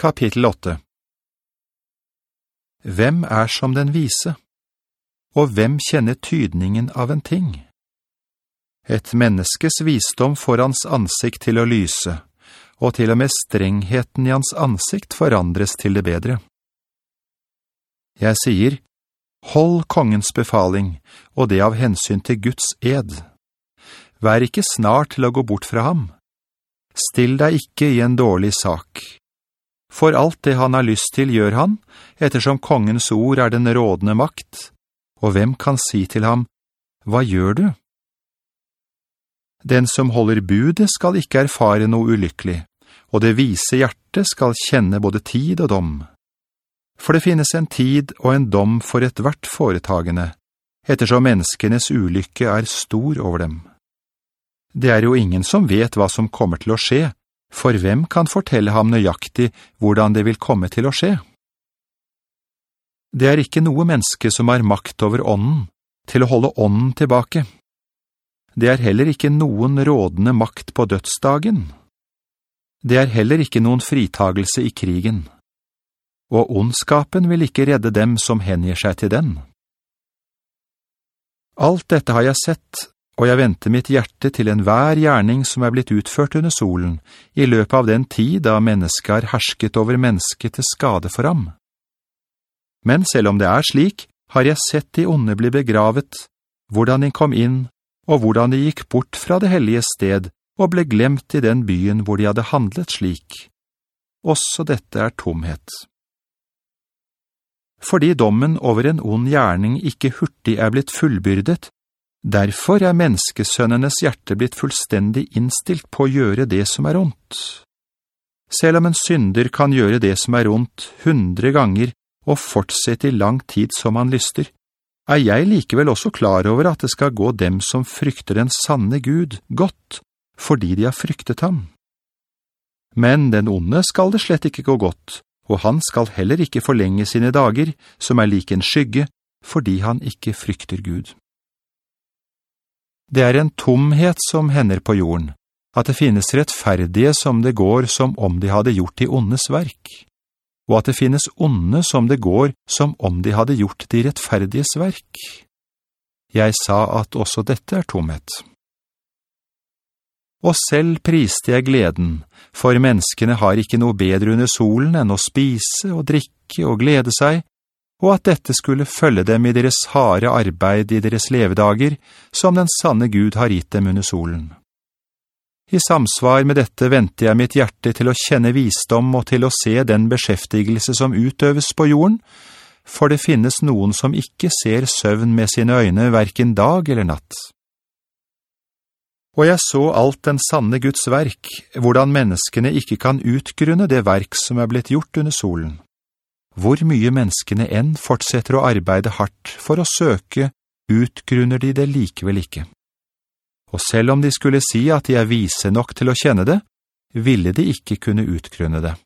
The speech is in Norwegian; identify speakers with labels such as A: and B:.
A: Kapittel 8 Hvem er som den vise? Og hvem kjenner tydningen av en ting? Et menneskes visdom får hans ansikt til å lyse, og til og med strengheten i hans ansikt forandres til det bedre. Jeg sier, hold kongens befaling, og det av hensyn til Guds ed. Vær ikke snart til å gå bort fra ham. Still deg ikke i en dårlig sak. For alt det han har lyst til gjør han, ettersom kongens ord er den rådende makt. Og hvem kan si til ham, «Hva gjør du?» Den som holder budet skal ikke erfare noe ulykkelig, og det vise hjertet skal kjenne både tid og dom. For det finnes en tid og en dom for et hvert foretagende, ettersom menneskenes ulykke er stor over dem. Det er jo ingen som vet hva som kommer til å skje, for hvem kan fortelle ham nøyaktig hvordan det vil komme til å skje? Det er ikke noe menneske som har makt over ånden, til å holde ånden tilbake. Det er heller ikke noen rådende makt på dødsdagen. Det er heller ikke noen fritagelse i krigen. Og ondskapen vil ikke redde dem som hengir seg til den. Alt dette har jeg sett, og jeg venter mitt hjerte til en hver gjerning som er blitt utført under solen, i løpet av den tid da mennesket har hersket over mennesket til skade for ham. Men selv om det er slik, har jeg sett de onde bli begravet, hvordan de kom inn, og hvordan de gikk bort fra det hellige sted, og ble glemt i den byen hvor de hadde handlet slik. Også dette er tomhet. Fordi dommen over en ond gjerning ikke hurtig er blitt fullbyrdet, Derfor er menneskesønnenes hjerte blitt fullstendig innstilt på å gjøre det som er ondt. Selv om en synder kan gjøre det som er ondt hundre ganger og fortsette i lang tid som han lyster, er jeg likevel også klar over at det skal gå dem som frykter den sanne Gud godt, fordi de har fryktet ham. Men den onde skal det slett ikke gå godt, og han skal heller ikke forlenge sine dager, som er like en skygge, fordi han ikke frykter Gud. Det er en tomhet som hender på jorden, at det finnes rettferdige som det går som om de hadde gjort de ondes verk, og at det finnes onde som det går som om de hadde gjort de rettferdiges verk. Jeg sa at også dette er tomhet. Og selv priste jeg gleden, for menneskene har ikke noe bedre under solen enn å spise og drikke og glede seg, og at dette skulle følge dem i deres harde arbeid i deres levedager, som den sanne Gud har gitt dem under solen. I samsvar med dette venter jeg mitt hjerte til å kjenne visdom og til å se den beskjeftigelse som utøves på jorden, for det finnes noen som ikke ser søvn med sine øyne hverken dag eller natt. Og jeg så alt den sanne Guds verk, hvordan menneskene ikke kan utgrunne det verk som er blitt gjort under solen hvor mye menneskene enn fortsetter å arbeide hardt for å søke, utgrunner de det likevel ikke. Og selv om de skulle si at de er vise nok til å kjenne det, ville de ikke kunne utgrunne det.